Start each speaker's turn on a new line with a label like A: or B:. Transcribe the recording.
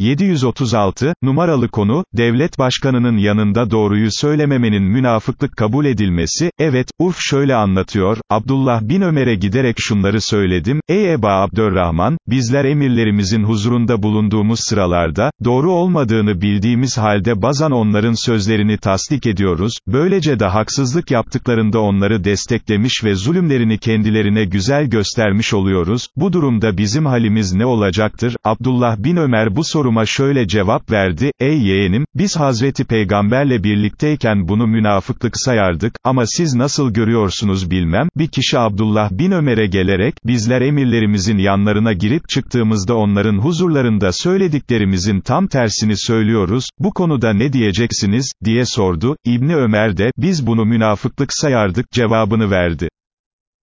A: 736, numaralı konu, devlet başkanının yanında doğruyu söylememenin münafıklık kabul edilmesi, evet, Urf şöyle anlatıyor, Abdullah bin Ömer'e giderek şunları söyledim, ey Eba Abdurrahman, bizler emirlerimizin huzurunda bulunduğumuz sıralarda, doğru olmadığını bildiğimiz halde bazen onların sözlerini tasdik ediyoruz, böylece de haksızlık yaptıklarında onları desteklemiş ve zulümlerini kendilerine güzel göstermiş oluyoruz, bu durumda bizim halimiz ne olacaktır, Abdullah bin Ömer bu soruma şöyle cevap verdi, ey yeğenim, biz Hazreti Peygamberle birlikteyken bunu münafıklık sayardık, ama siz nasıl görüyorsunuz bilmem, bir kişi Abdullah bin Ömer'e gelerek, bizler emirlerimizin yanlarına girip çıktığımızda onların huzurlarında söylediklerimizin tam tersini söylüyoruz, bu konuda ne diyeceksiniz, diye sordu, İbni Ömer de, biz bunu münafıklık sayardık, cevabını verdi.